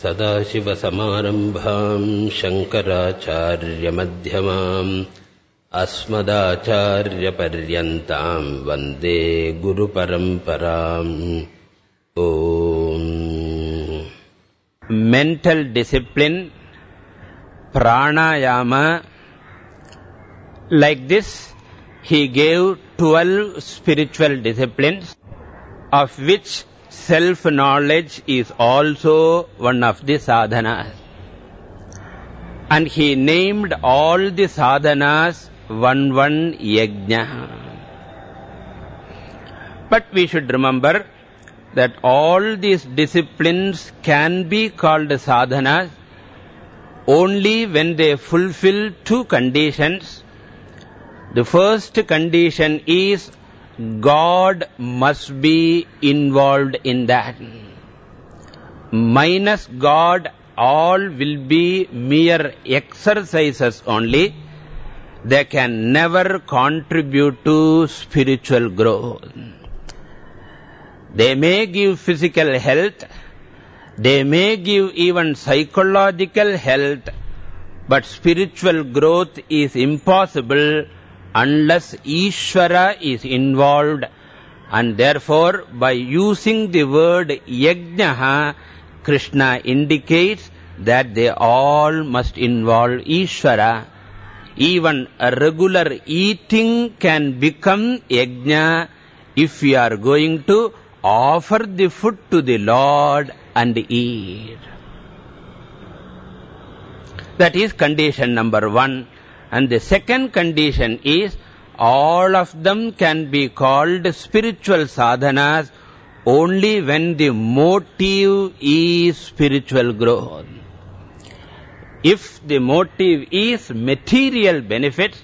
सदाशिवसमारम्भाम् शङ्कराचार्यमध्यमाम् अस्मदाचार्यपर्यन्ताम् वन्दे गुरुपरम्पराम् ॐ mental discipline, pranayama. Like this, he gave 12 spiritual disciplines, of which self-knowledge is also one of the sadhanas. And he named all the sadhanas one one yajna. But we should remember that all these disciplines can be called sadhanas only when they fulfill two conditions. The first condition is God must be involved in that. Minus God, all will be mere exercises only. They can never contribute to spiritual growth. They may give physical health, they may give even psychological health, but spiritual growth is impossible unless Ishvara is involved. And therefore, by using the word yajnaha, Krishna indicates that they all must involve Ishvara. Even a regular eating can become yajna if we are going to offer the food to the Lord and eat. That is condition number one. And the second condition is all of them can be called spiritual sadhanas only when the motive is spiritual growth. If the motive is material benefits,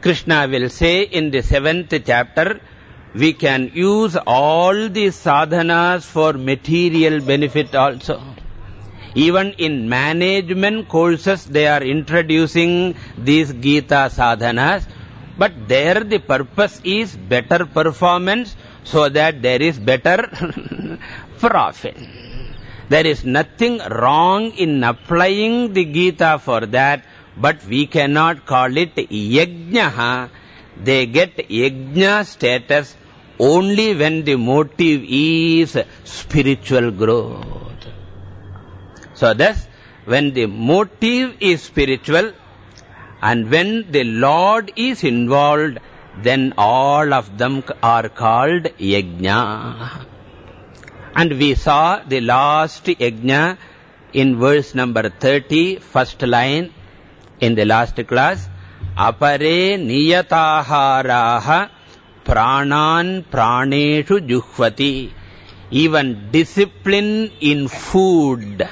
Krishna will say in the seventh chapter, we can use all these sadhanas for material benefit also. Even in management courses, they are introducing these Gita sadhanas. But there the purpose is better performance so that there is better profit. There is nothing wrong in applying the Gita for that, but we cannot call it yajna. They get yajna status only when the motive is spiritual growth. So thus, when the motive is spiritual and when the Lord is involved, then all of them are called yajna. And we saw the last yajna in verse number 30, first line in the last class. Apare niyataharaha pranan praneshu juhvati. Even discipline in food.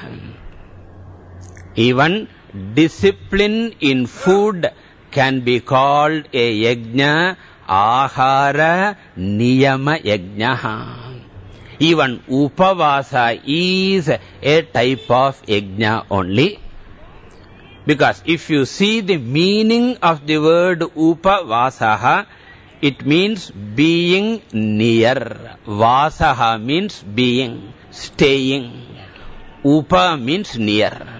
Even discipline in food can be called a yajna, ahara niyama yajna. Even upavasa is a type of yajna only. Because if you see the meaning of the word upavasaha, it means being near. Vasaha means being, staying. Upa means near.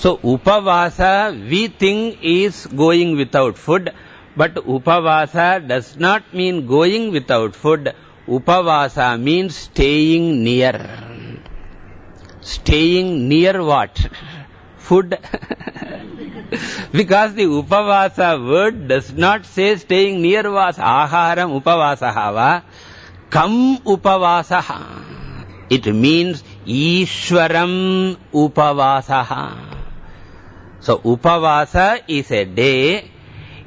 So, upavasa we think is going without food, but upavasa does not mean going without food. Upavasa means staying near. Staying near what? Food. because the upavasa word does not say staying near vasa. Aharam upavasahava. Kam upavasaha. It means Ishwaram upavasaha. So upavasa is a day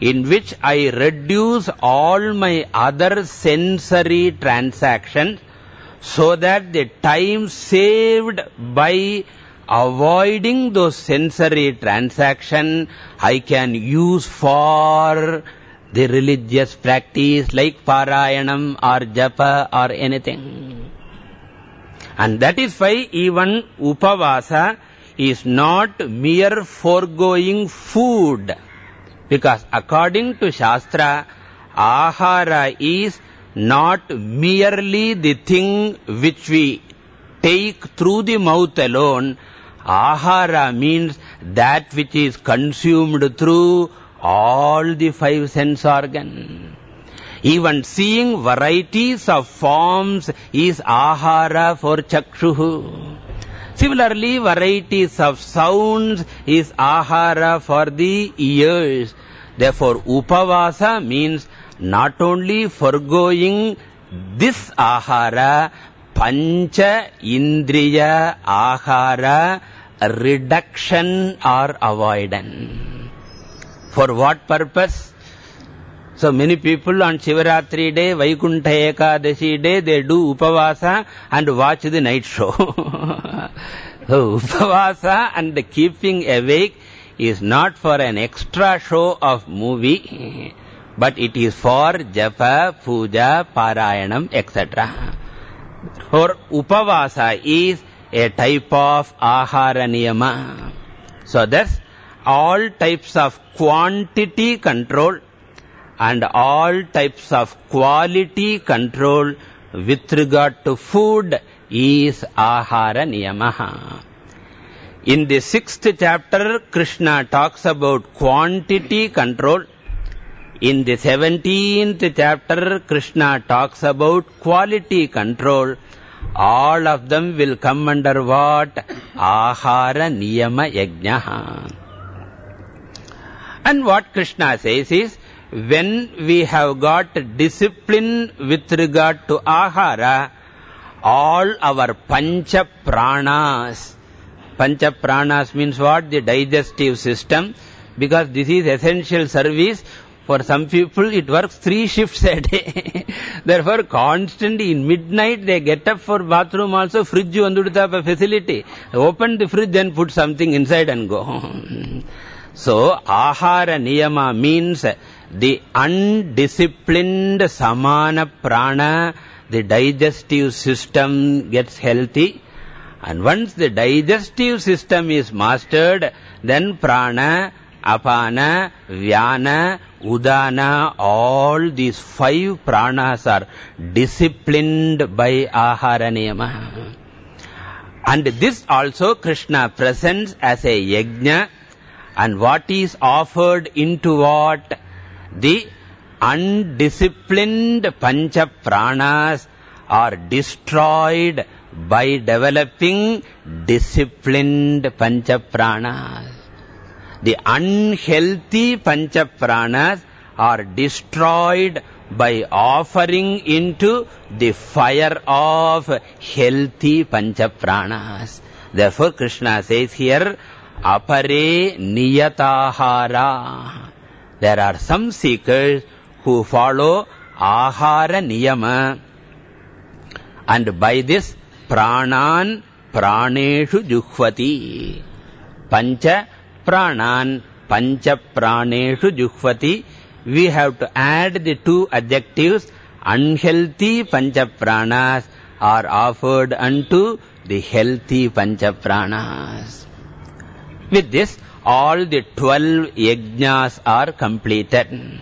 in which I reduce all my other sensory transactions so that the time saved by avoiding those sensory transaction I can use for the religious practice like parayanam or japa or anything. Hmm. And that is why even upavasa is not mere foregoing food. Because according to Shastra, ahara is not merely the thing which we take through the mouth alone. Ahara means that which is consumed through all the five sense organs. Even seeing varieties of forms is ahara for chakshuhu. Similarly, varieties of sounds is ahara for the ears. Therefore, upavasa means not only foregoing this ahara, pancha indriya ahara, reduction or avoidance. For what purpose? So many people on Shivaratri day, Vaikuntha Ekadashi day, they do Upavasa and watch the night show. so Upavasa and the keeping awake is not for an extra show of movie, but it is for Japa, Puja, Parayanam, etc. For Upavasa is a type of Ahara Niyama. So thus, all types of quantity control and all types of quality control with regard to food is ahara niyamaha. In the sixth chapter, Krishna talks about quantity control. In the seventeenth chapter, Krishna talks about quality control. All of them will come under what? Ahara niyama yajnaha. And what Krishna says is, when we have got discipline with regard to ahara, all our pancha pranas, pancha pranas means what? The digestive system, because this is essential service. For some people, it works three shifts a day. Therefore, constantly in midnight, they get up for bathroom also, fridge a facility. Open the fridge, then put something inside and go. so, ahara niyama means the undisciplined samana prana, the digestive system gets healthy. And once the digestive system is mastered, then prana, apana, vyana, udana, all these five pranas are disciplined by ahara niyama. And this also Krishna presents as a yajna. And what is offered into what? The undisciplined pancha pranas are destroyed by developing disciplined pancha pranas. The unhealthy pancha pranas are destroyed by offering into the fire of healthy pancha pranas. Therefore, Krishna says here, apare niyatahara. There are some seekers who follow ahara niyama and by this pranan praneshu juhvati. Pancha pranan pancha praneshu juhvati. We have to add the two adjectives unhealthy pancha pranas are offered unto the healthy pancha pranas. With this, all the twelve yajnas are completed.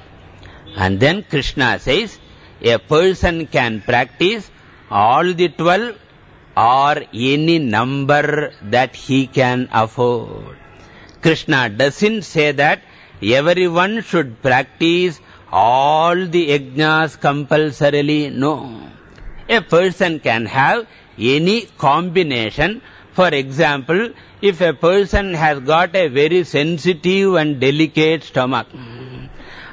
And then Krishna says, a person can practice all the twelve or any number that he can afford. Krishna doesn't say that everyone should practice all the yajnas compulsorily. No. A person can have any combination. For example, if a person has got a very sensitive and delicate stomach,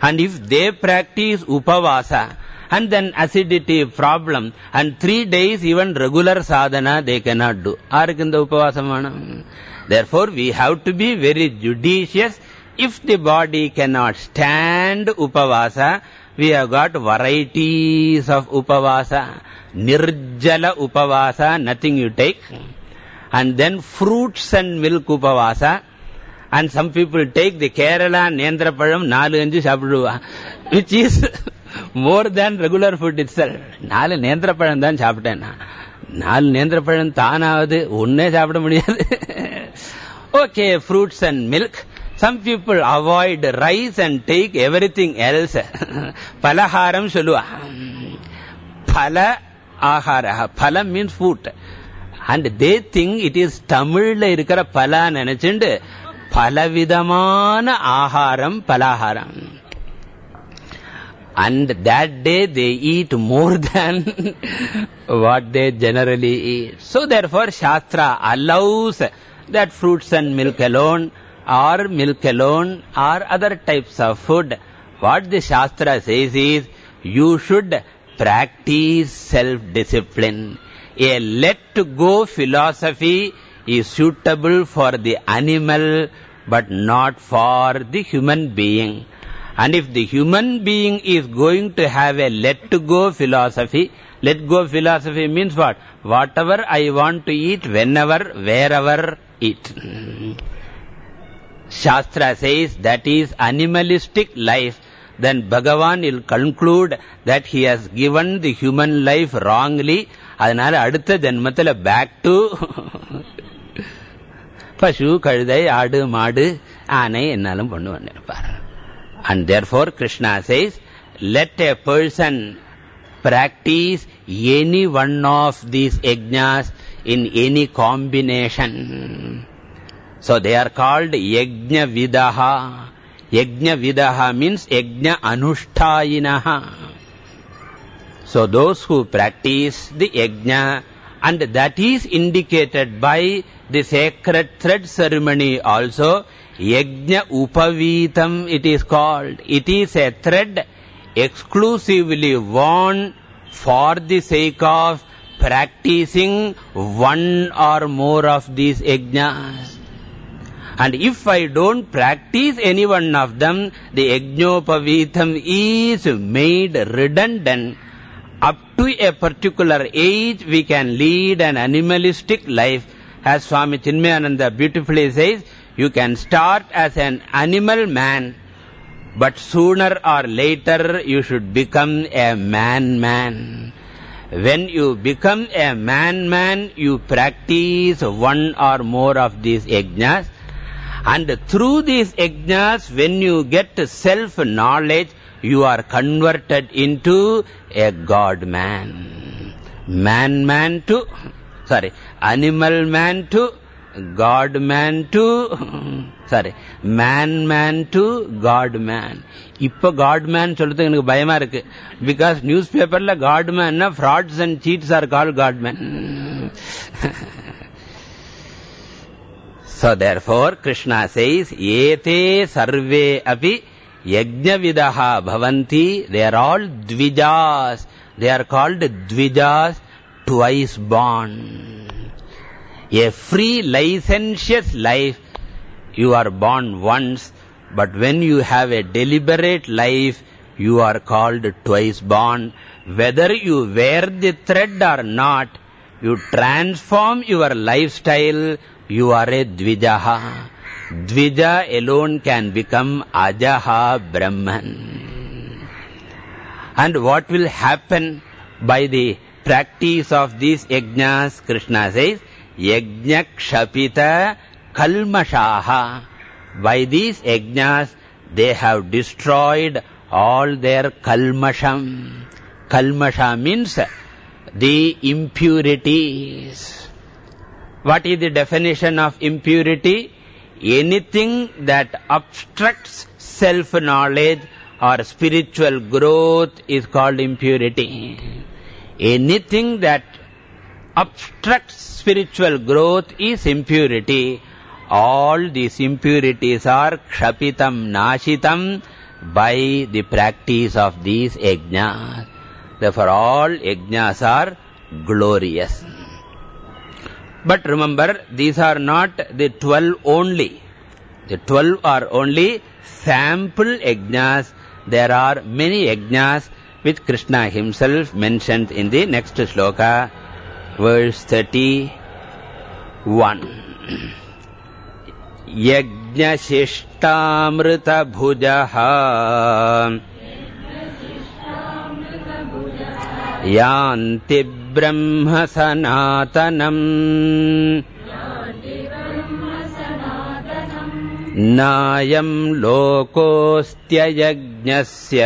and if they practice upavasa, and then acidity problem, and three days even regular sadhana they cannot do. Arikanda upavasa Therefore, we have to be very judicious. If the body cannot stand upavasa, we have got varieties of upavasa. Nirjala upavasa, nothing you take and then fruits and milk upavasa. And some people take the Kerala Nendra Palam, Nalu Anju Shapiduva, which is more than regular food itself. Nalu Nendra Palam தான் சாப்பிட்டேன் நாலு நேந்திர பழம் தானாவது ஒன்னே சாப்பிட முடியாது okay fruits and milk some people avoid rice and take everything else பலஹாரம் சொல்லுவா பல ஆஹார பலம் means food And they think it is Tamil இருக்கிற பலா நினைச்சுண்டு பலவிதமான ஆகாரம் பலாகாரம் and that day they eat more than what they generally eat. So therefore Shastra allows that fruits and milk alone or milk alone or other types of food. What the Shastra says is, you should practice self-discipline. A let-go philosophy is suitable for the animal but not for the human being. And if the human being is going to have a let-go philosophy, let-go philosophy means what? Whatever I want to eat, whenever, wherever, eat. Shastra says that is animalistic life. Then Bhagavan will conclude that he has given the human life wrongly. அதனால அடுத்த ஜென்மத்தில் back to பசு கழுதை ஆடு மாடு ஆனை என்னாலும் பொண்ணு வந்திருப்பார் and therefore Krishna says, let a person practice any one of these yajnas in any combination. So they are called yajna vidaha. Yajna vidaha means yajna anushthayinaha. So those who practice the yajna and that is indicated by the sacred thread ceremony also Yajna Upavitam it is called. It is a thread exclusively worn for the sake of practicing one or more of these yajnas. And if I don't practice any one of them, the yajnopavitam is made redundant. Up to a particular age, we can lead an animalistic life. As Swami Chinmayananda beautifully says, you can start as an animal man, but sooner or later you should become a man-man. When you become a man-man, you practice one or more of these yajnas. And through these yajnas, when you get self-knowledge, you are converted into a God-man. Man-man to, sorry, animal-man to God-man to, sorry, man-man to God-man. இப்ப God-man சொல்றதுக்கு எனக்கு பயமா இருக்கு. Because newspaperல God-man, frauds and cheats are called God-man. So therefore, Krishna says, Ete sarve api yajnavidaha bhavanti. They are all dvijas. They are called dvijas, twice born. A free licentious life, you are born once, but when you have a deliberate life, you are called twice born. Whether you wear the thread or not, you transform your lifestyle, you are a dvijaha. Dvija alone can become ajaha Brahman. And what will happen by the practice of these yajnas, Krishna says, yajna kshapita kalmashaha. By these yajnas, they have destroyed all their kalmasham. Kalmasha means the impurities. What is the definition of impurity? Anything that obstructs self-knowledge or spiritual growth is called impurity. Anything that obstructs spiritual growth is impurity. All these impurities are kshapitam, nashitam by the practice of these yajnas. Therefore, all yajnas are glorious. But remember, these are not the twelve only. The twelve are only sample yajnas. There are many yajnas which Krishna himself mentioned in the next sloka, verse 31. यज्ञशिष्टामृतभुजः यान्ति ब्रह्म सनातनम् नायम् लोकोऽस्त्ययज्ञस्य।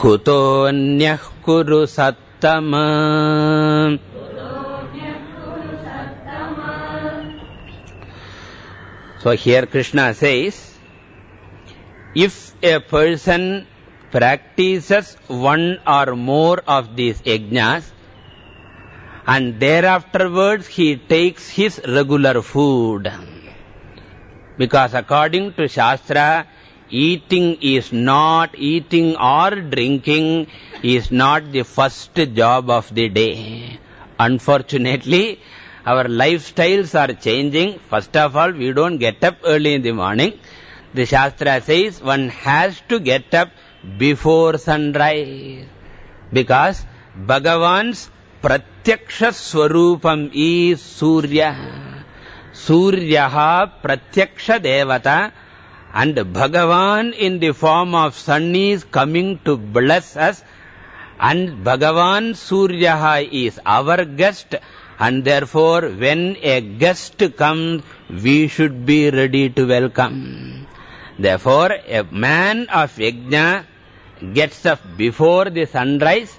कुतोऽन्यः कुरु सत्तमा। So here Krishna says, if a person practices one or more of these yajnas, and thereafterwards he takes his regular food. Because according to Shastra, eating is not, eating or drinking is not the first job of the day. Unfortunately, our lifestyles are changing. First of all, we don't get up early in the morning. The Shastra says one has to get up before sunrise. Because Bhagavan's Pratyaksha Swarupam is Surya. Suryaha Pratyaksha Devata and Bhagavan in the form of sun is coming to bless us and Bhagavan Suryaha is our guest and therefore, when a guest comes, we should be ready to welcome. Therefore, a man of yajna gets up before the sunrise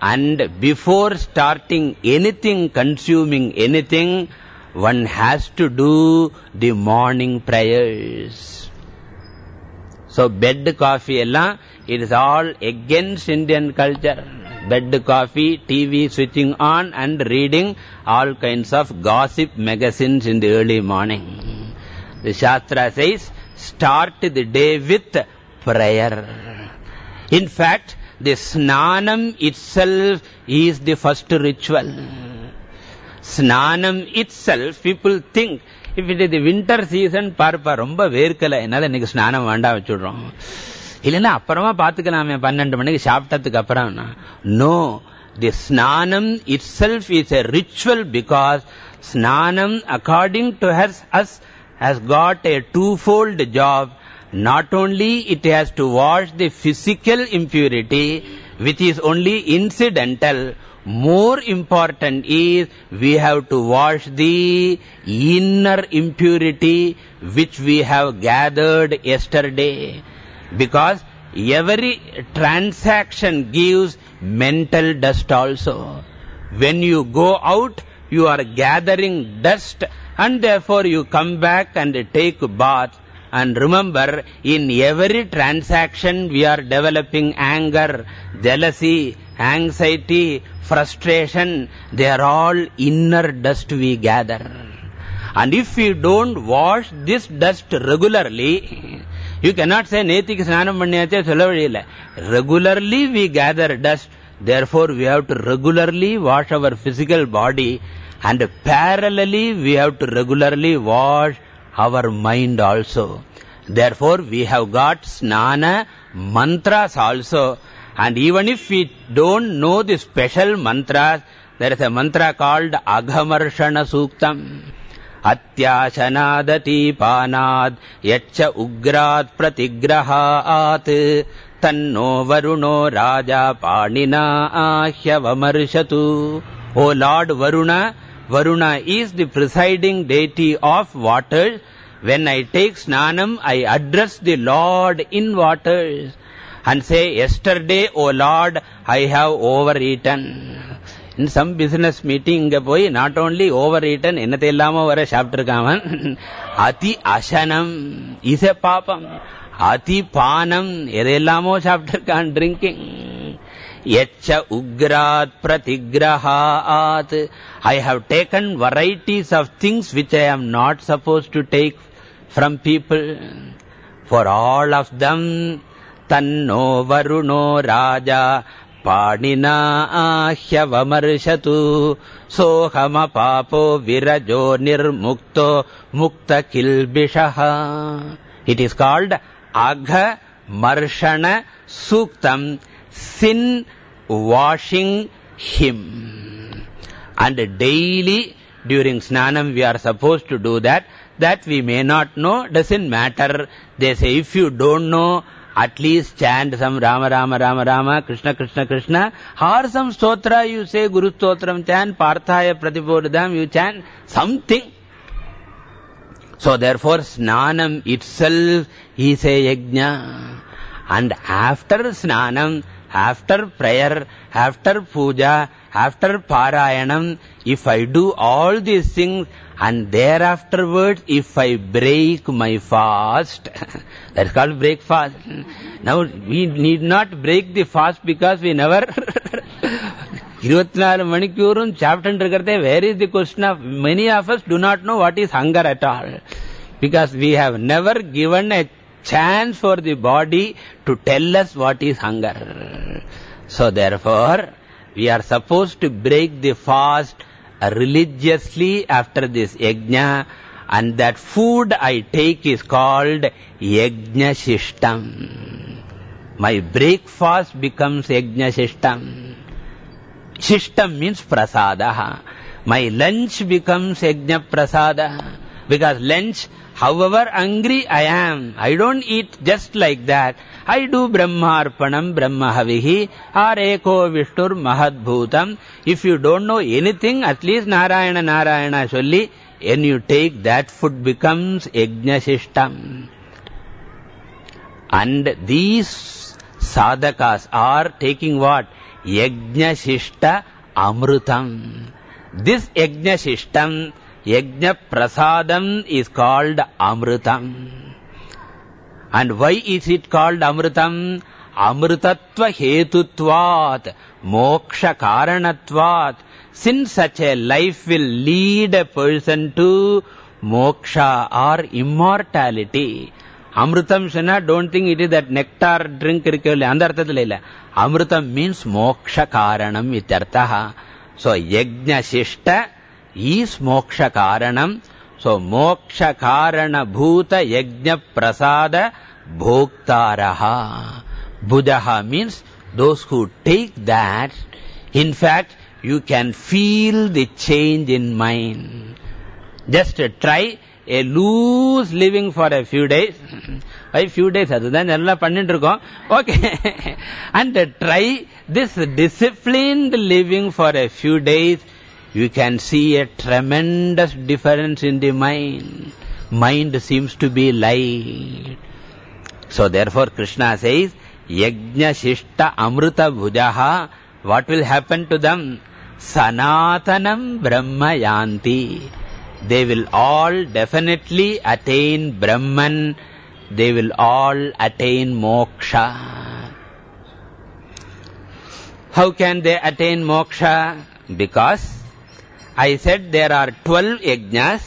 and before starting anything, consuming anything, one has to do the morning prayers. So, bed coffee, it is all against Indian culture bed coffee, TV switching on and reading all kinds of gossip magazines in the early morning. The Shastra says, start the day with prayer. In fact, the snanam itself is the first ritual. Snanam itself, people think, if it is the winter season, பார்ப்பா ரொம்ப வேர்க்கல என்னால இன்னைக்கு ஸ்நானம் வேண்டாம் வச்சுடுறோம் இல்லைன்னா அப்புறமா பாத்துக்கலாமே பன்னெண்டு மணிக்கு சாப்பிட்டதுக்கு அப்புறம் நோ தி ஸ்நானம் it self is a ritual because ஸ்நானம் according to has as has got a twofold job. Not only it has to wash the physical impurity, which is only incidental, more important is we have to wash the inner impurity which we have gathered yesterday. Because every transaction gives mental dust also. When you go out, you are gathering dust and therefore you come back and take bath. And remember, in every transaction we are developing anger, jealousy, anxiety, frustration. They are all inner dust we gather. And if we don't wash this dust regularly, you cannot say, Netik Snanam Manyache Sulavadila. Regularly we gather dust. Therefore, we have to regularly wash our physical body. And parallelly, we have to regularly wash our mind also. Therefore, we have got snana mantras also. And even if we don't know the special mantras, there is a mantra called Aghamarshana Suktam. अत्याशनादतीपानाद् यच्च उग्रात् प्रतिग्रहात् तन्नो वरुणो राजा पाणिना आह्यवमर्शतु O Lord Varuna, Varuna is the presiding deity of waters. When I take snanam, I address the Lord in waters and say, yesterday, O Lord, I have overeaten. In some business meeting, not only overeaten, என்னத்தை இல்லாம வர சாப்பிட்டிருக்காமன் அதி அசனம் is a பாப்பம் அதி பானம் எதையெல்லாமோ சாப்பிட்டிருக்கான் drinking यच्च उग्रात् प्रतिग्रहात्। I have taken varieties of things which I am not suppose to take from people for all of them तन्नो वरुणो राजा पाणिना आह्यवमर्शतु सोऽहमपापो विरजो निर्मुक्तो मुक्त किल्बिषः इट् इस् काल्ड् अघ मर्षण सूक्तम्। Sin washing him. And daily during Snanam we are supposed to do that. That we may not know, doesn't matter. They say if you don't know, at least chant some Rama Rama Rama Rama, Krishna Krishna Krishna, or some stotra you say, Guru Stotram chant, Parthaya Pratibodhitam you chant, something. So therefore Snanam itself is a yajna. And after Snanam, after prayer, after puja, after parayanam, if I do all these things and thereafterwards if I break my fast, that's called break fast. Now we need not break the fast because we never இருபத்தி நாலு மணிக்கூறும் சாப்பிட்டு இருக்கிறதே where is the question of many of us do not know what is hunger at all because we have never given a chance for the body to tell us what is hunger. So therefore, we are supposed to break the fast religiously after this yajna and that food I take is called yajna shishtam. My breakfast becomes yajna shishtam. Shishtam means prasada. My lunch becomes yajna prasada. Because lunch, however angry I am, I don't eat just like that. I do brahmarpanam brahmahavihi or eko vishnur mahadbhutam. If you don't know anything, at least narayana narayana solli, when you take that food becomes yajna shishtam. And these sadhakas are taking what? Yajna shishta amrutam. This yajna shishtam, yajna prasadam is called amrutam. And why is it called amrutam? Amrutatva hetutvat, moksha karanatvat. Since such a life will lead a person to moksha or immortality. Amrutam Shana, don't think it is that nectar drink irukaville. Andha arthathila illa. Amrutam means moksha karanam ityartaha. So, yajna shishta is moksha karanam. So, moksha karana bhuta yajna prasada bhoktaraha. Buddha means those who take that, in fact, you can feel the change in mind. Just try a loose living for a few days. Why few days? அதுதான் எல்லாம் பண்ணிட்டு இருக்கோம். Okay. and try this disciplined living for a few days. You can see a tremendous difference in the mind. Mind seems to be light. So therefore Krishna says, Yajna Shishta Amruta Bhujaha, what will happen to them? Sanatanam Brahma Yanti. They will all definitely attain Brahman. They will all attain moksha. How can they attain moksha? Because I said there are 12 yajnas,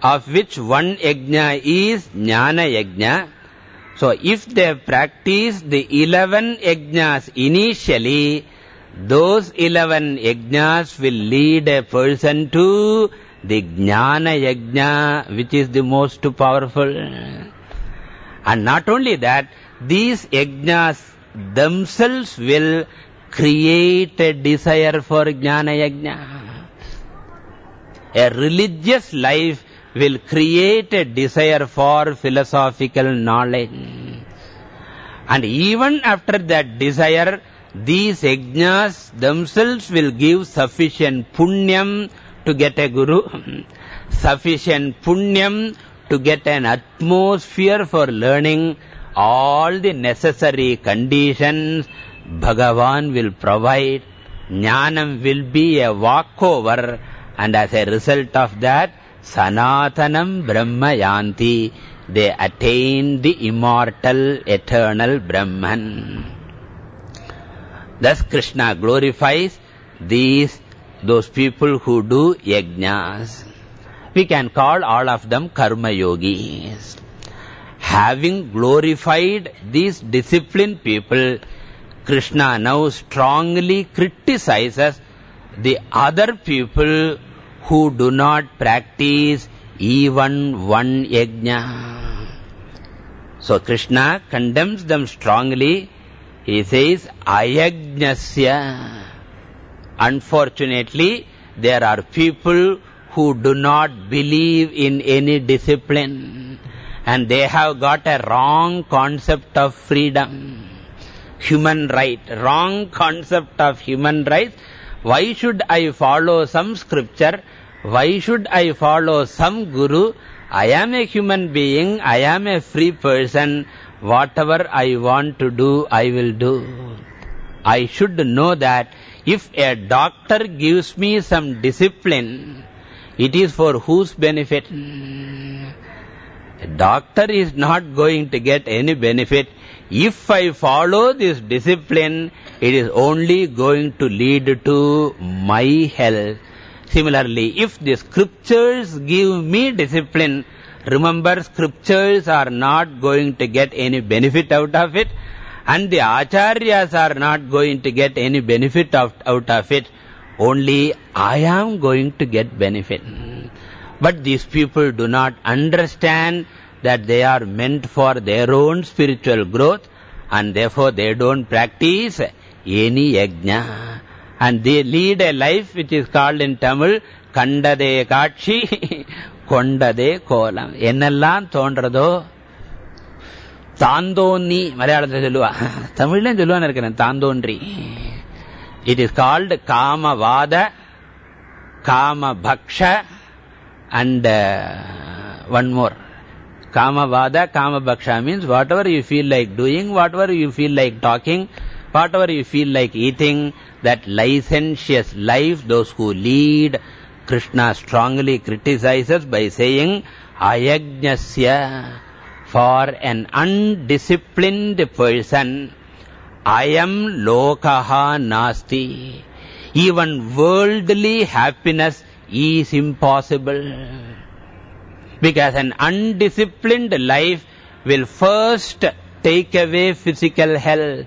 of which one yajna is jnana yajna. So if they practice the 11 yajnas initially, those 11 yajnas will lead a person to the jnana yajna, which is the most powerful. And not only that, these yajnas themselves will create a desire for jnana yajna. A religious life will create a desire for philosophical knowledge. And even after that desire, these yajnas themselves will give sufficient punyam to get a guru, sufficient punyam to get an atmosphere for learning all the necessary conditions Bhagavan will provide. Jnanam will be a walkover and as a result of that, Sanatanam Brahma Yanti, they attain the immortal, eternal Brahman. Thus Krishna glorifies these, those people who do yajnas. We can call all of them karma yogis. Having glorified these disciplined people, Krishna now strongly criticizes the other people who do not practice even one yajna. So Krishna condemns them strongly. He says, ayajnasya. Unfortunately, there are people who do not believe in any discipline and they have got a wrong concept of freedom. Human right, wrong concept of human rights. Why should I follow some scripture? Why should I follow some guru? I am a human being, I am a free person. Whatever I want to do, I will do. I should know that if a doctor gives me some discipline, it is for whose benefit? A doctor is not going to get any benefit. If I follow this discipline, it is only going to lead to my health. Similarly, if the scriptures give me discipline, remember scriptures are not going to get any benefit out of it and the acharyas are not going to get any benefit of, out of it. Only I am going to get benefit. But these people do not understand that they are meant for their own spiritual growth and therefore they don't practice any yajna. And they lead a life which is called in Tamil, Kandade Kachi, Kondade Kolam. என்னெல்லாம் தோன்றதோ தாந்தோன்னி மலையாளத்தில் சொல்லுவா தமிழ்லையும் சொல்லுவான்னு இருக்கிறேன் Thanthoni it is called காமவாத காமபக்ஷ and one more Kamavada, Kamabhaksha means whatever you feel like doing, whatever you feel like talking, whatever you feel like eating, that licentious life, those who lead, Krishna strongly criticizes by saying, Ayajnasya, for an undisciplined person, ayam lokaha nasti. Even worldly happiness is impossible. Because an undisciplined life will first take away physical health.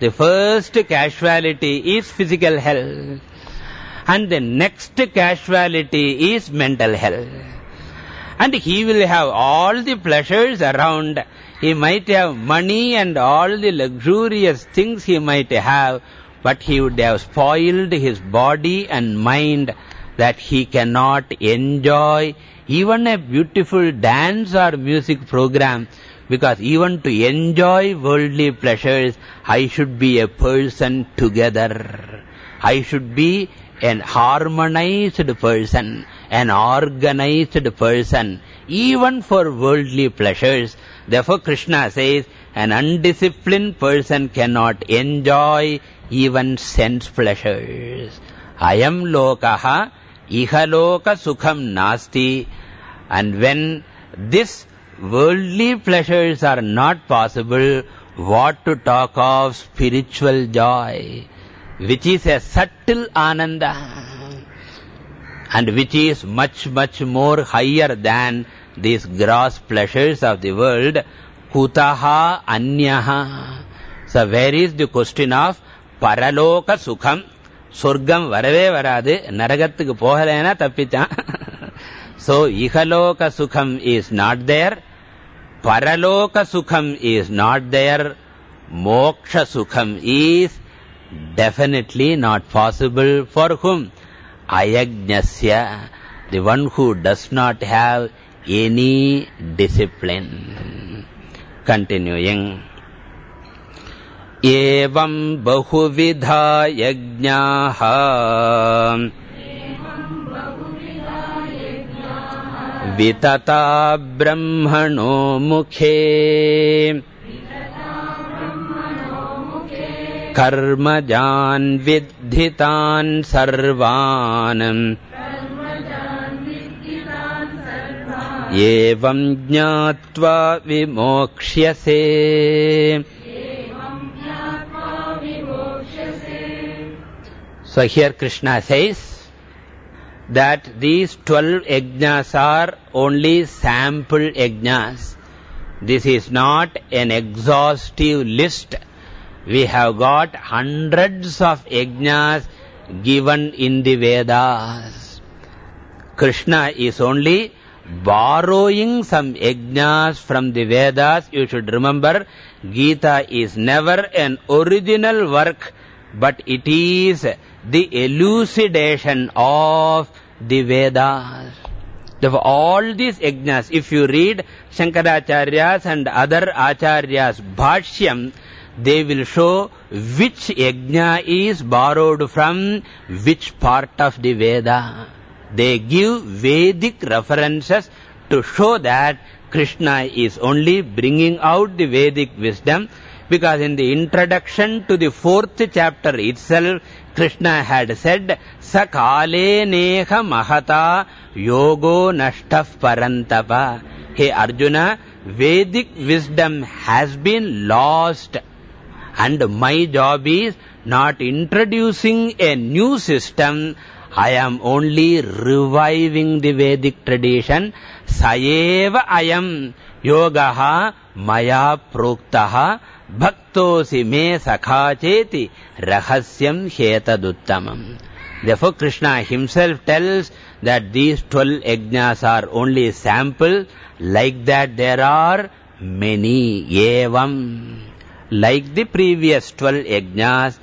The first casualty is physical health. And the next casualty is mental health. And he will have all the pleasures around. He might have money and all the luxurious things he might have, but he would have spoiled his body and mind that he cannot enjoy even a beautiful dance or music program because even to enjoy worldly pleasures, I should be a person together. I should be an harmonized person, an organized person, even for worldly pleasures. Therefore, Krishna says, an undisciplined person cannot enjoy even sense pleasures. I am lokaha, ihaloka sukham nasti. And when this worldly pleasures are not possible, what to talk of spiritual joy, which is a subtle ananda, and which is much, much more higher than these gross pleasures of the world, kutaha anyaha. So where is the question of paraloka sukham? சொர்க்கம் வரவே வராது. நரகத்துக்கு போகலைன்னா தப்பித்தான். So இகலோக சுகம் is not there பரலோக சுகம் is not there moksha sukham is definitely not possible for whom அயக்ஞஸ்ய the one who does not have any discipline continuing. एवम् बहुविधा यज्ञाः। वितता ब्रह्मणो मुखे। कर्मजान् विद्धितान् सर्वान्। एवम् ज्ञात्वा विमोक्ष्यसे So here Krishna says that these 12 yajnas are only sample yajnas. This is not an exhaustive list. We have got hundreds of yajnas given in the Vedas. Krishna is only borrowing some yajnas from the Vedas. You should remember, Gita is never an original work, but it is the elucidation of the Vedas. Of all these yajnas, if you read Shankaracharya's and other Acharya's Bhashyam, they will show which yajna is borrowed from which part of the Veda. They give Vedic references to show that Krishna is only bringing out the Vedic wisdom Because in the introduction to the fourth chapter itself, Krishna had said, Sakale neha mahata yogo nashtaf parantapa. Hey Arjuna, Vedic wisdom has been lost and my job is not introducing a new system. I am only reviving the Vedic tradition. Sayeva ayam yogaha maya proktaha bhaktosi me sakha cheti rahasyam hetaduttamam. Therefore, Krishna himself tells that these twelve yajnas are only sample. Like that, there are many. Evam. Like the previous twelve yajnas,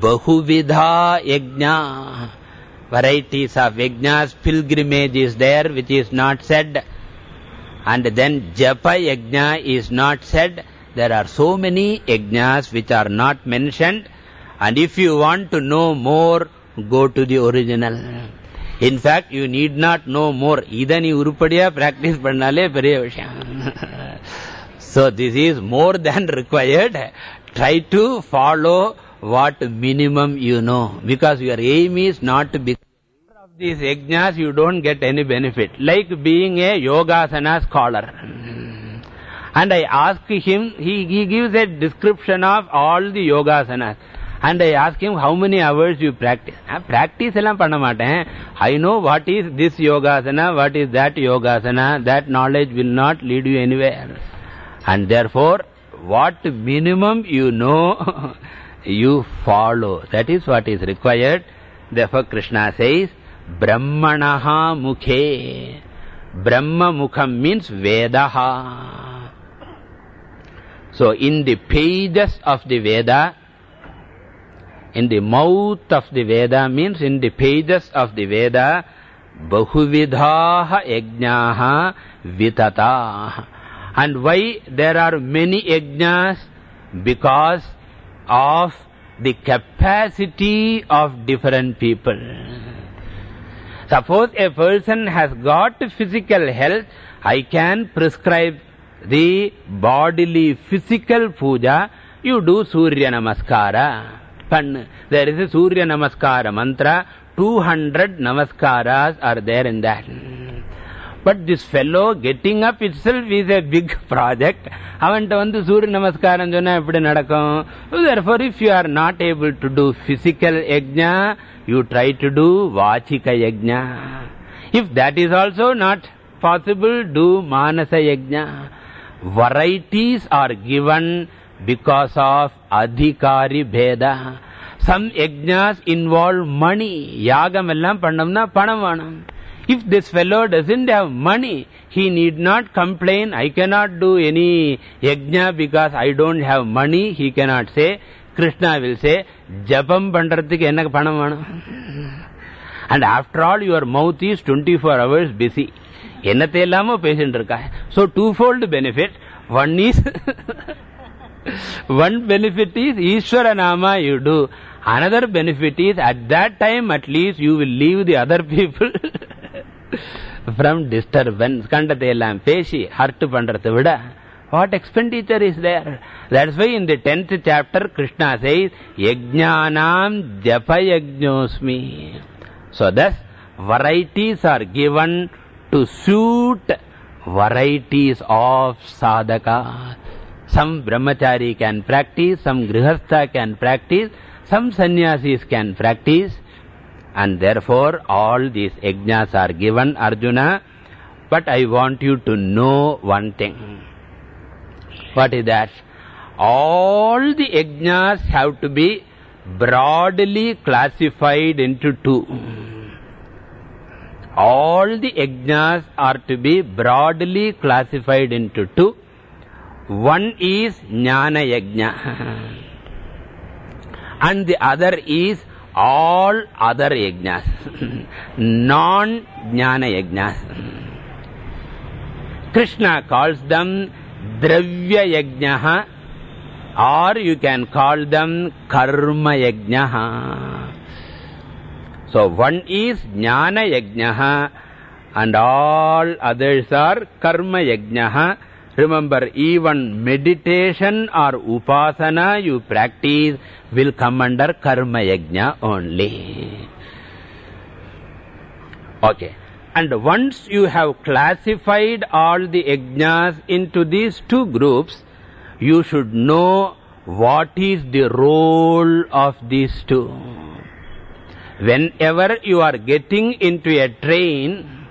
bahuvidha yajna. Varieties of yajnas, pilgrimage is there, which is not said. And then japa yajna is not said. There are so many yajnas which are not mentioned. And if you want to know more, go to the original. In fact, you need not know more. Even you urupadiya practice pannale periya So this is more than required. Try to follow what minimum you know. Because your aim is not to be of these yajnas, you don't get any benefit. Like being a yogasana scholar. And I ask him, he, he gives a description of all the yogasanas. And I ask him, how many hours you practice? I practice elam. I know what is this yogasana, what is that yogasana. That knowledge will not lead you anywhere. And therefore, what minimum you know, you follow. That is what is required. Therefore, Krishna says, Brahmanaha mukhe. Brahma mukham means Vedaha. So, in the pages of the Veda, in the mouth of the Veda means in the pages of the Veda, Bahuvidhaha yajnaha vitataha. And why there are many yajnas? Because of the capacity of different people. Suppose a person has got physical health, I can prescribe the bodily physical puja, you do Surya Namaskara. There is a Surya Namaskara mantra, 200 Namaskaras are there in that. But this fellow getting up itself is a big project. அவன்ட்ட வந்து சூரிய நமஸ்காரம் சொன்னா எப்படி நடக்கும் therefore if you are not able to do physical yajna you try to do vachika yajna if that is also not possible do manasa yajna varieties are given because of adhikari bheda some yajnas involve money yagam ellam pannamna panam if this fellow doesn't have money he need not complain, I cannot do any yajna because I don't have money. He cannot say. Krishna will say, Japam pandradhikku enna panam And after all, your mouth is 24 hours busy. என்னத்தை இல்லாம பேசிட்டு இருக்கா So twofold benefit. One is, one benefit is Ishvara Nama you do. Another benefit is at that time at least you will leave the other people from disturbance. கண்டத்தை எல்லாம் பேசி hurt பண்றதை விட what expenditure is there? That's why in the 10th chapter Krishna says, Yajnanam japa yajnosmi. So thus, varieties are given to suit varieties of sadhaka. Some brahmachari can practice, some grihastha can practice, some sannyasis can practice. And therefore, all these yajnas are given, Arjuna. But I want you to know one thing. What is that? All the yajnas have to be broadly classified into two. All the yajnas are to be broadly classified into two. One is jnana yajna. and the other is all other yajnas, non-jnana yajnas. Krishna calls them dravya yajnaha or you can call them karma yajnaha. So one is jnana yajnaha and all others are karma yajnaha. Remember, even meditation or upasana you practice will come under karma yajna only. Okay. And once you have classified all the yajnas into these two groups, you should know what is the role of these two. Whenever you are getting into a train,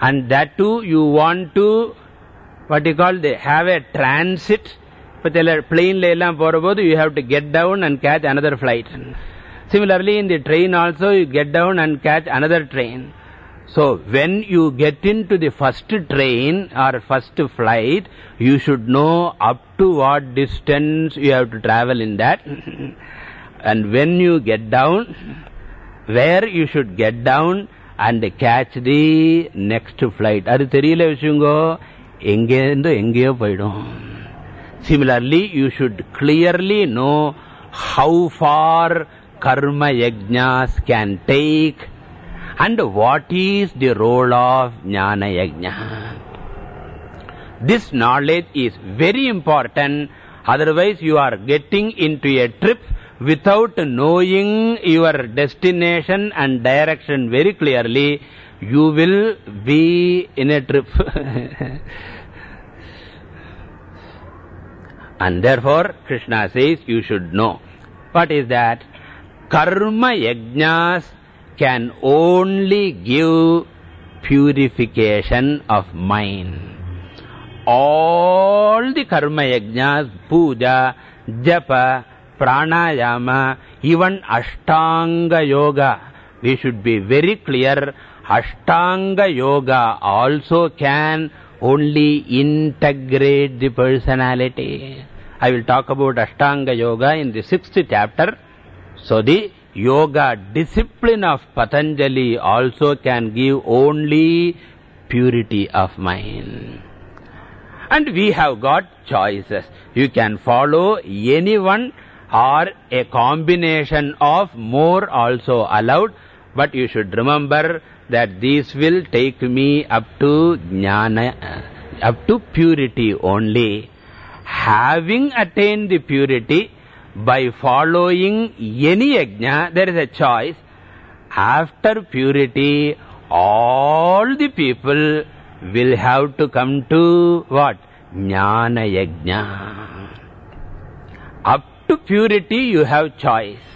and that too you want to, what you call, they have a transit, plane you have to get down and catch another flight. Similarly, in the train also, you get down and catch another train. So, when you get into the first train or first flight, you should know up to what distance you have to travel in that. and when you get down, where you should get down and catch the next flight. அது தெரியல விஷயங்கோ எங்கேருந்து எங்கேயோ போயிடும் Similarly, you should clearly know how far karma yajnas can take and what is the role of jnana yajna. This knowledge is very important. Otherwise, you are getting into a trip without knowing your destination and direction very clearly, you will be in a trip. and therefore, Krishna says you should know. What is that? Karma yajnas can only give purification of mind. All the karma yajnas, puja, japa, pranayama, even ashtanga yoga. We should be very clear, ashtanga yoga also can only integrate the personality. I will talk about ashtanga yoga in the sixth chapter. So the yoga discipline of Patanjali also can give only purity of mind. And we have got choices. You can follow anyone or a combination of more also allowed. But you should remember that these will take me up to jnana, uh, up to purity only. Having attained the purity, by following any yajna, there is a choice. After purity, all the people will have to come to what? Jnana yajna. to purity you have choice.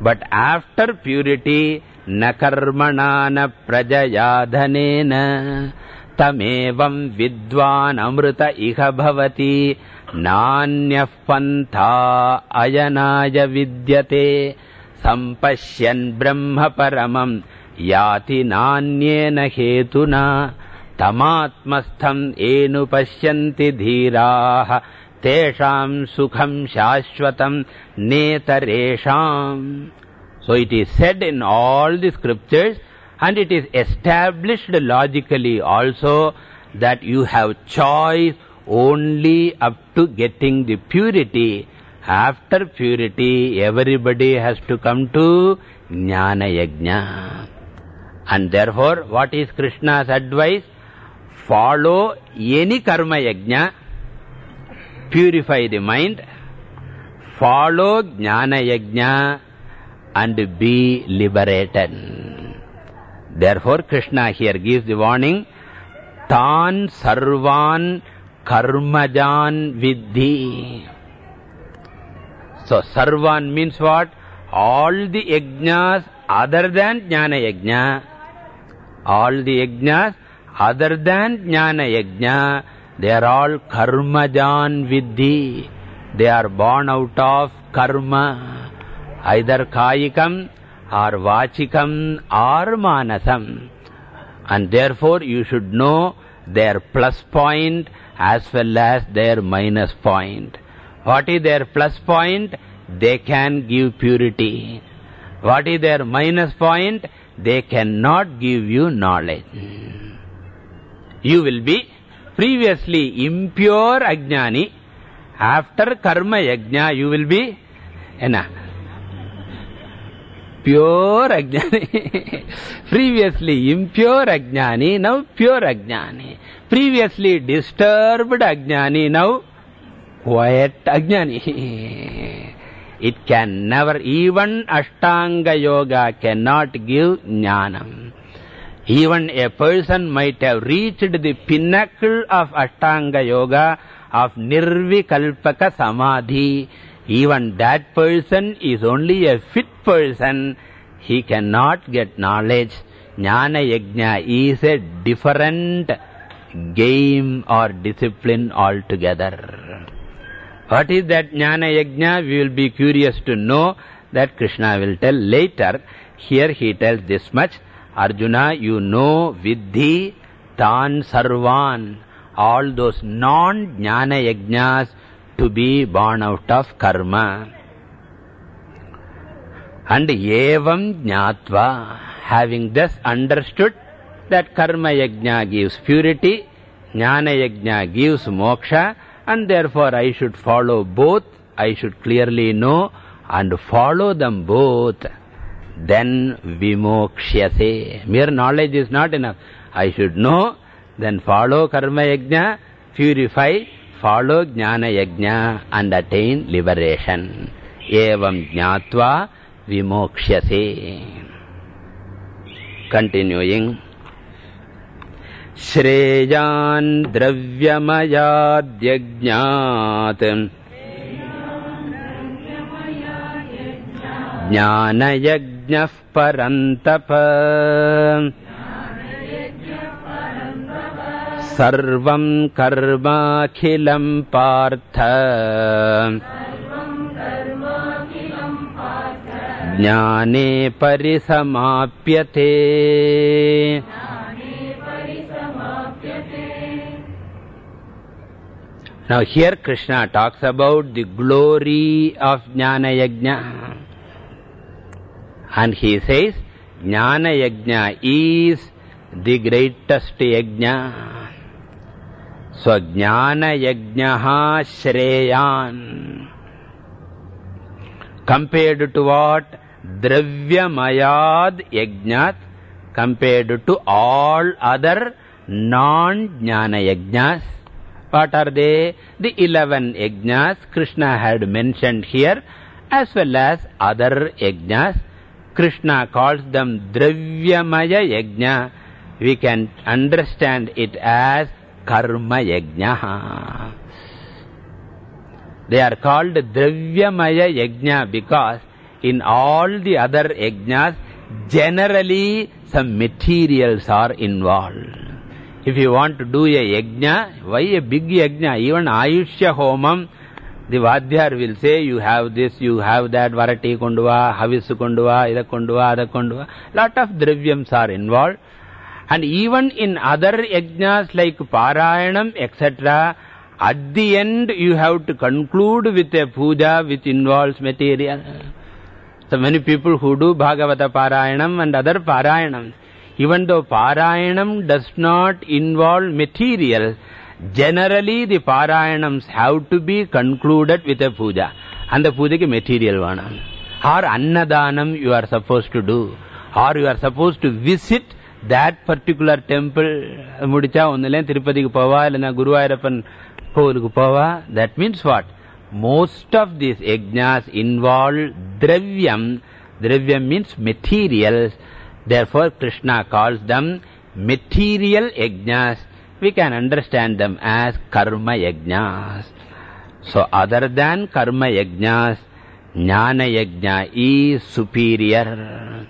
But after purity, न कर्मणा न प्रजयाधनेन तमेवम् विद्वान् अमृत इह भवति नान्यः पन्था अयनाय विद्यते सम्पश्यन् ब्रह्म परमम् याति नान्येन हेतुना तमात्मस्थम् ए पश्यन्ति धीराः tesham sukham shashvatam netaresham. So it is said in all the scriptures and it is established logically also that you have choice only up to getting the purity. After purity, everybody has to come to Jnana Yajna. And therefore, what is Krishna's advice? Follow any karma yajna purify the mind, follow jnana yajna and be liberated. Therefore, Krishna here gives the warning, Tan sarvan karmajan vidhi. So, sarvan means what? All the yajnas other than jnana yajna, all the yajnas other than jnana yajna, they are all karmajan vidhi. They are born out of karma. Either kayikam or vachikam or manasam. And therefore you should know their plus point as well as their minus point. What is their plus point? They can give purity. What is their minus point? They cannot give you knowledge. You will be previously impure ajnani, after karma yajna you will be enna, pure Ajnani. Previously impure Ajnani, now pure Ajnani. Previously disturbed Ajnani, now quiet Ajnani. It can never, even Ashtanga Yoga cannot give Jnanam. Even a person might have reached the pinnacle of Ashtanga Yoga of Nirvikalpaka Samadhi. Even that person is only a fit person. He cannot get knowledge. Jnana Yajna is a different game or discipline altogether. What is that Jnana Yajna? We will be curious to know that Krishna will tell later. Here he tells this much. Arjuna, you know Vidhi Tan Sarvan, all those non-jnana yajnas to be born out of karma. And evam jnatva, having thus understood that karma yajna gives purity, jnana yajna gives moksha, and therefore I should follow both, I should clearly know and follow them both then vimokshyase. Mere knowledge is not enough. I should know, then follow karma yajna, purify, follow jnana yajna and attain liberation. Evam jnatva vimokshyase. Continuing. श्रेयान् द्रव्यमयाद्यज्ञात् ज्ञानयज्ञ यज्ञः परन्तप सर्वम् कर्माखिलम् पार्थ ज्ञाने परिसमाप्यते Now here Krishna talks about the glory of Jnana Yajna. And he says, Jnana Yajna is the greatest Yajna. So, Jnana Yajnaha Shreyan. Compared to what? Dravyamayad Yajnat. Compared to all other non-Jnana Yajnas. What are they? The eleven Yajnas Krishna had mentioned here as well as other Yajnas. Krishna calls them Dravyamaya Yajna. We can understand it as Karma Yajna. They are called Dravyamaya Yajna because in all the other Yajnas, generally some materials are involved. If you want to do a yajna, why a big yajna? Even Ayushya Homam, the Vadhyar will say, you have this, you have that, Varati Kunduva, Havis Kunduva, Ida Kunduva, Ada Kunduva. Lot of dravyams are involved. And even in other yajnas like Parayanam, etc., at the end you have to conclude with a puja which involves material. So many people who do Bhagavata Parayanam and other Parayanams, even though Parayanam does not involve material, Generally, the Parayanams have to be concluded with a puja. And the puja is material one. Or Annadanam you are supposed to do. Or you are supposed to visit that particular temple. Mudicha onnile Tirupati pova, illana Guruvayurappan kovilukku pova. That means what? Most of these yajnas involve dravyam. Dravyam means materials. Therefore, Krishna calls them material yajnas we can understand them as karma yajnas. So other than karma yajnas, jnana yajna is superior.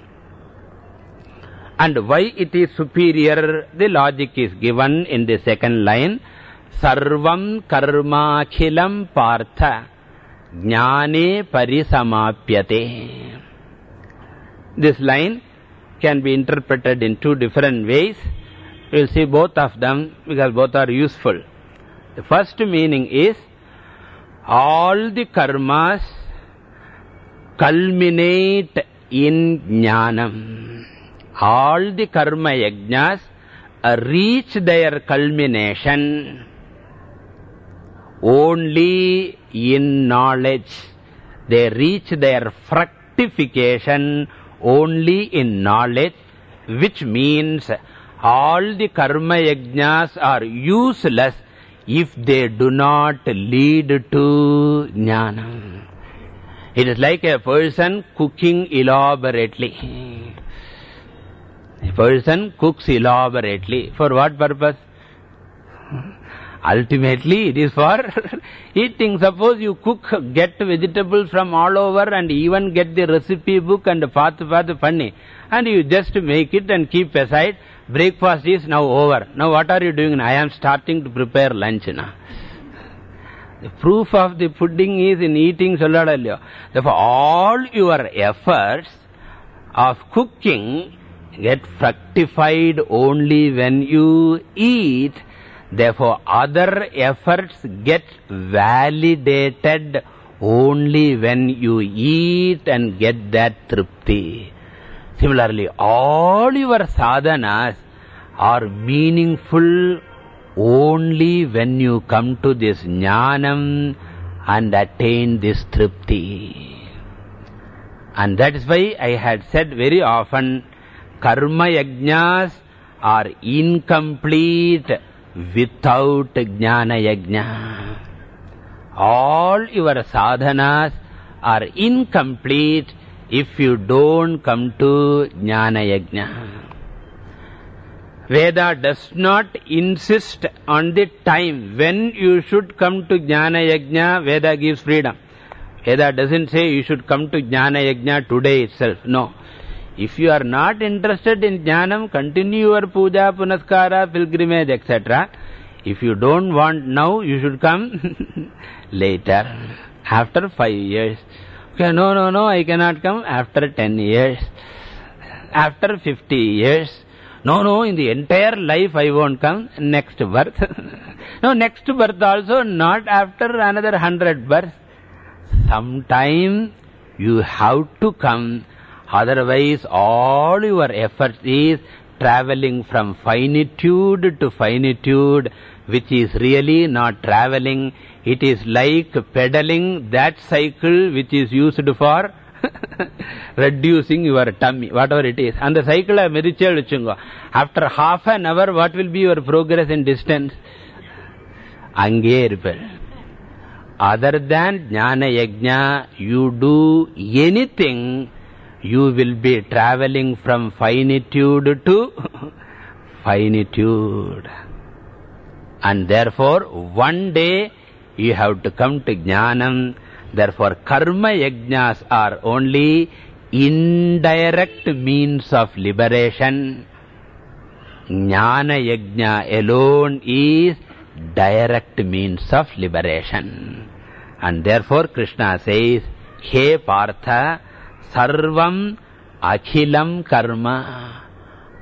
And why it is superior? The logic is given in the second line. Sarvam karma khilam partha jnane parisamapyate. This line can be interpreted in two different ways. We will see both of them because both are useful. The first meaning is all the karmas culminate in jnanam. All the karma yajnas reach their culmination only in knowledge. They reach their fructification only in knowledge, which means all the karma yajnas are useless if they do not lead to jnana. It is like a person cooking elaborately. A person cooks elaborately. For what purpose? Ultimately, it is for eating. Suppose you cook, get vegetables from all over and even get the recipe book and path path panni. And you just make it and keep aside. Breakfast is now over. Now what are you doing? I am starting to prepare lunch now. The proof of the pudding is in eating solladalyo. Therefore, all your efforts of cooking get fructified only when you eat Therefore, other efforts get validated only when you eat and get that tripti. Similarly, all your sadhanas are meaningful only when you come to this jnanam and attain this tripti. And that is why I had said very often, karma yajnas are incomplete without jnana yajna. All your sadhanas are incomplete if you don't come to jnana yajna. Veda does not insist on the time when you should come to jnana yajna, Veda gives freedom. Veda doesn't say you should come to jnana yajna today itself. No. If you are not interested in jnanam, continue your puja, punaskara, pilgrimage, etc. If you don't want now, you should come later, after five years. No, no, no, I cannot come after ten years, after fifty years. No, no, in the entire life I won't come, next birth. no, next birth also not after another hundred births. Sometime you have to come Otherwise, all your efforts is traveling from finitude to finitude, which is really not traveling. It is like pedaling that cycle which is used for reducing your tummy, whatever it is. And the cycle I merichal After half an hour, what will be your progress in distance? Ange Other than jnana yajna, you do anything you will be traveling from finitude to finitude. And therefore, one day you have to come to jnanam. Therefore, karma yajnas are only indirect means of liberation. Jnana yajna alone is direct means of liberation. And therefore, Krishna says, He Partha, sarvam akhilam karma.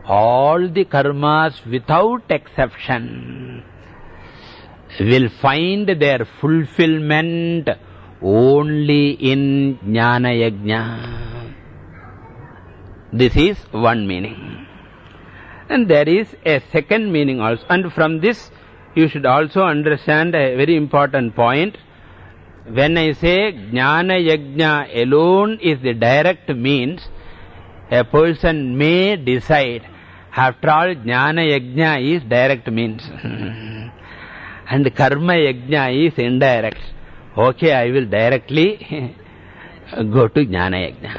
All the karmas without exception will find their fulfillment only in jnana yajna. This is one meaning. And there is a second meaning also. And from this, you should also understand a very important point. When I say jnana yajna alone is the direct means, a person may decide, after all, jnana yajna is direct means. and karma yajna is indirect. Okay, I will directly go to jnana yajna.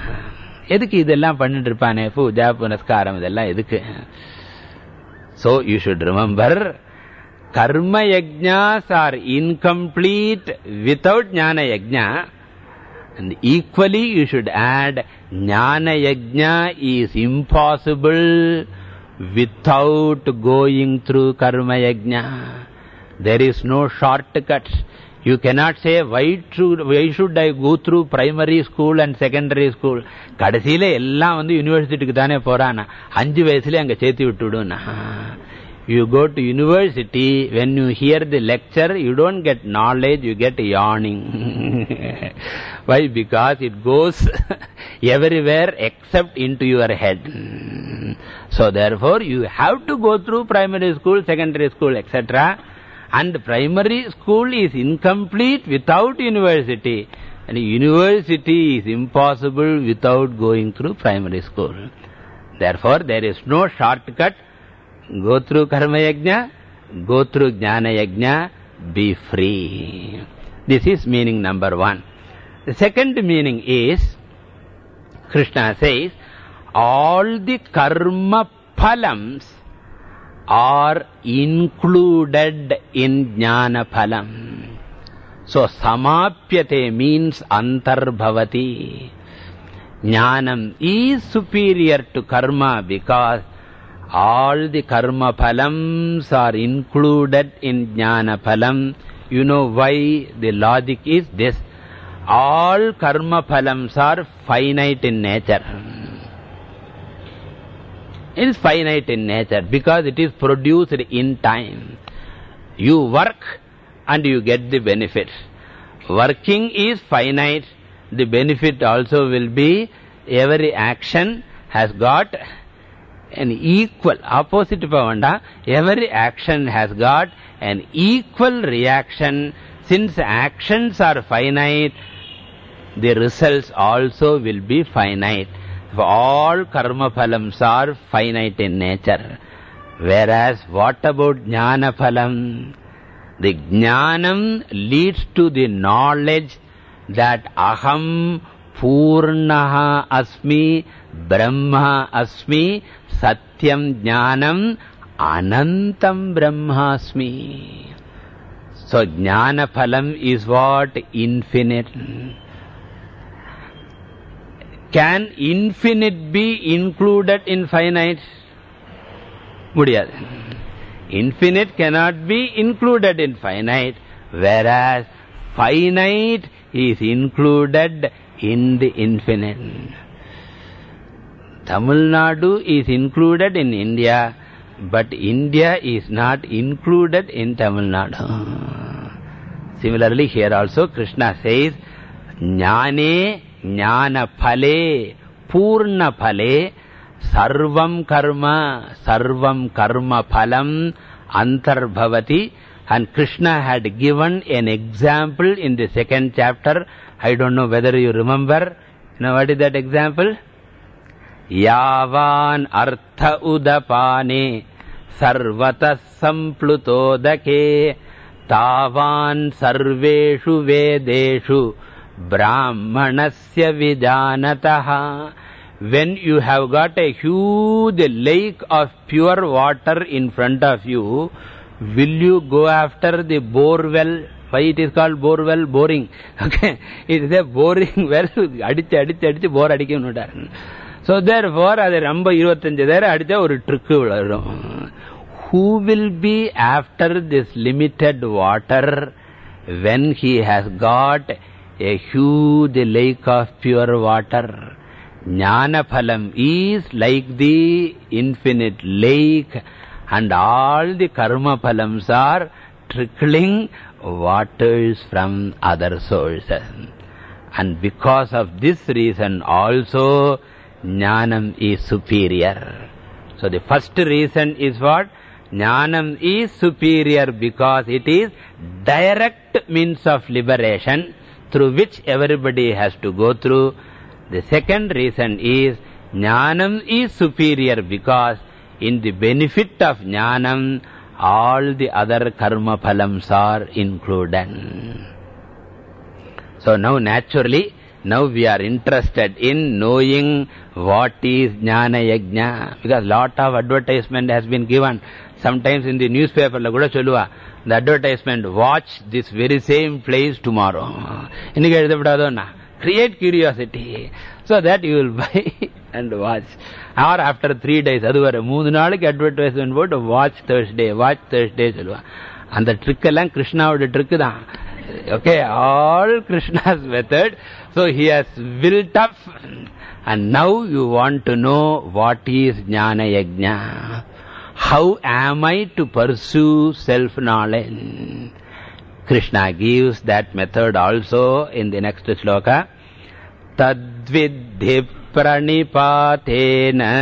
எதுக்கு இதெல்லாம் பண்ணிட்டு இருப்பானே பூஜா புனஸ்காரம் இதெல்லாம் எதுக்கு So you should remember karma yajnas are incomplete without jnana yajna. And equally you should add jnana yajna is impossible without going through karma yajna. There is no shortcut. You cannot say, why, should, why should I go through primary school and secondary school? கடைசியில எல்லாம் வந்து யூனிவர்சிட்டிக்கு தானே போறானா அஞ்சு வயசுல அங்க சேர்த்து விட்டுடுனா you go to university, when you hear the lecture, you don't get knowledge, you get yawning. Why? Because it goes everywhere except into your head. So therefore, you have to go through primary school, secondary school, etc. And primary school is incomplete without university. And university is impossible without going through primary school. Therefore, there is no shortcut. Go through karma yajna, go through jnana yajna, be free. This is meaning number one. The second meaning is, Krishna says, all the karma phalams are included in jnana phalam. So, samapyate means antarbhavati. Jnanam is superior to karma because all the karma phalams are included in jnana phalam. You know why the logic is this. All karma phalams are finite in nature. It is finite in nature because it is produced in time. You work and you get the benefit. Working is finite. The benefit also will be every action has got an equal, opposite pavanda, every action has got an equal reaction. Since actions are finite, the results also will be finite. All karma phalams are finite in nature. Whereas, what about jnana phalam? The jnanam leads to the knowledge that aham purnaha asmi brahma asmi satyam jnanam anantam brahma asmi. So jnana phalam is what? Infinite can infinite be included in finite? Mudiyad. Infinite cannot be included in finite, whereas finite is included in the infinite. Tamil Nadu is included in India, but India is not included in Tamil Nadu. Similarly, here also Krishna says, Jnane jnana phale, purna phale, sarvam karma, sarvam karma phalam, antarbhavati. And Krishna had given an example in the second chapter. I don't know whether you remember. You know what is that example? Yavan artha udapane sarvata samplutodake tavan sarveshu vedeshu brahmanasya vijanataha. When you have got a huge lake of pure water in front of you, will you go after the bore well? Why it is called bore well? Boring. Okay. It is a boring well. அடிச்சு அடிச்சு அடிச்சு போர் அடிக்கணும் So therefore, அது ரொம்ப இருபத்தஞ்சு theorem அடிச்சா ஒரு trick விளையாடும் Who will be after this limited water when he has got a huge lake of pure water. Jnana phalam is like the infinite lake and all the karma phalams are trickling waters from other sources. And because of this reason also, jnanam is superior. So the first reason is what? Jnanam is superior because it is direct means of liberation through which everybody has to go through. The second reason is Jnanam is superior because in the benefit of Jnanam, all the other karma phalams are included. So now naturally, now we are interested in knowing what is Jnana Yajna. Because lot of advertisement has been given. Sometimes இந்த news பேப்பரில் கூட சொல்லுவா இந்த advertisement watch this very same place tomorrow இன்னைக்கு எழுதப்படாதோண்ணா create curiosity so that you will buy and watch or after three days அது வர மூணு நாளைக்கு அட்வர்டைஸ்மெண்ட் போட்டு வாட்ச் தேர்ஸ்டே வாட்ச் தேர்ஸ்டே சொல்லுவான் அந்த ட்ரிக் எல்லாம் கிருஷ்ணாவோட ட்ரிக்கு தான். Okay all Krishna's method. So he has will tough and now you want to know what is jnana yajna. How am I to pursue self-knowledge? Krishna gives that method also in the next sloka. Tadvidhi pranipatena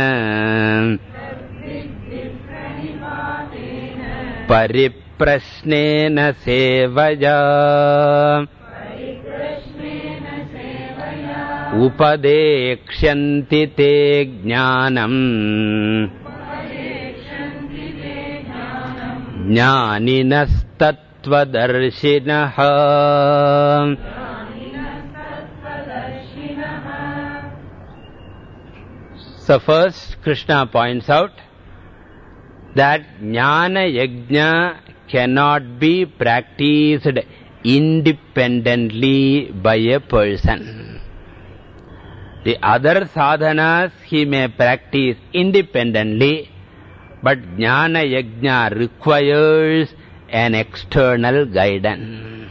pariprasnena sevaya. Upadekshyanti te jnanam ज्ञानिनस्तत्त्वदर्शिनः So first Krishna points out that jnana yajna cannot be practiced independently by a person. The other sadhanas he may practice independently, but jnana yajna requires an external guidance.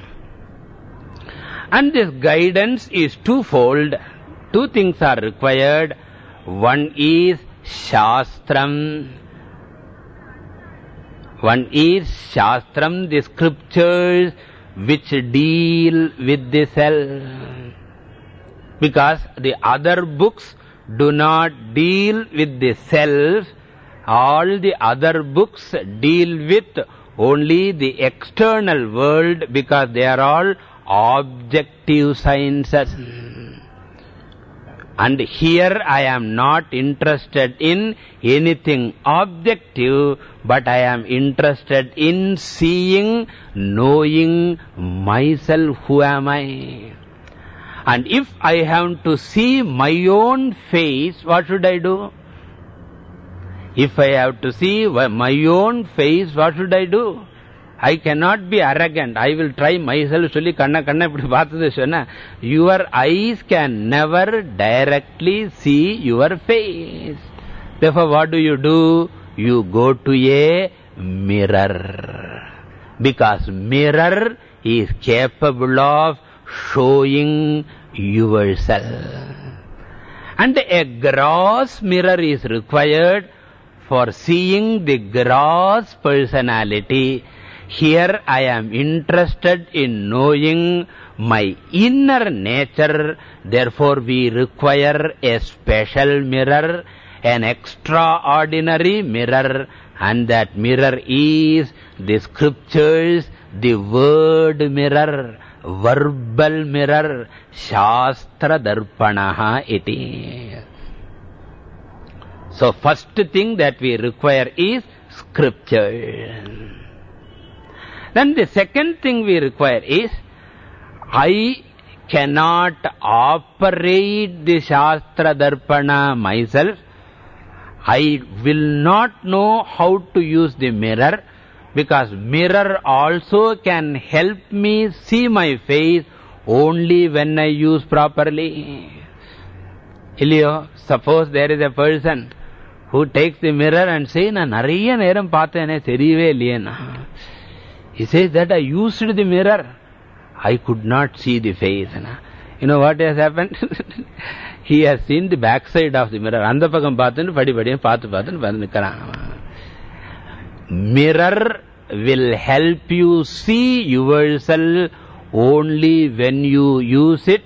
And this guidance is twofold. Two things are required. One is Shastram. One is Shastram, the scriptures which deal with the self. Because the other books do not deal with the self. All the other books deal with only the external world because they are all objective sciences. Hmm. And here I am not interested in anything objective, but I am interested in seeing, knowing myself, who am I? And if I have to see my own face, what should I do? If I have to see my own face, what should I do? I cannot be arrogant. I will try myself. Surely, kanna kanna ipdi paathathu sonna. Your eyes can never directly see your face. Therefore, what do you do? You go to a mirror. Because mirror is capable of showing yourself. And a gross mirror is required for seeing the gross personality. Here I am interested in knowing my inner nature. Therefore we require a special mirror, an extraordinary mirror. And that mirror is the scriptures, the word mirror, verbal mirror, Shastra Darpanaha iti. So first thing that we require is scripture. Then the second thing we require is, I cannot operate the Shastra Darpana myself. I will not know how to use the mirror because mirror also can help me see my face only when I use properly. Ilio, suppose there is a person who takes the mirror and say, na nariya neram paatene theriyave illiyena. He says that I used the mirror. I could not see the face. You know what has happened? he has seen the backside of the mirror. அந்த பக்கம் பார்த்துன்னு படி படியும் பார்த்து பார்த்துன்னு வந்து நிற்கிறான் Mirror will help you see yourself only when you use it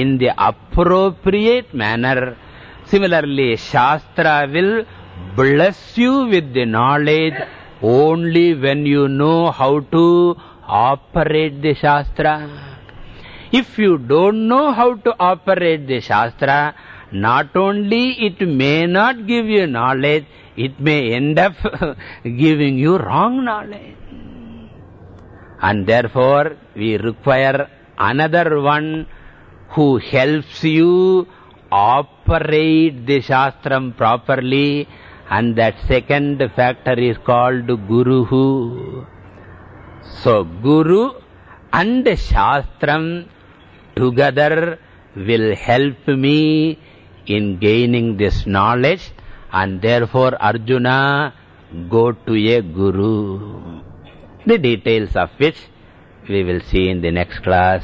in the appropriate manner. Similarly, Shastra will bless you with the knowledge only when you know how to operate the Shastra. If you don't know how to operate the Shastra, not only it may not give you knowledge, it may end up giving you wrong knowledge. And therefore, we require another one who helps you operate the Shastram properly. And that second factor is called Guru. So, Guru and Shastram together will help me in gaining this knowledge. And therefore, Arjuna, go to a Guru. The details of which we will see in the next class.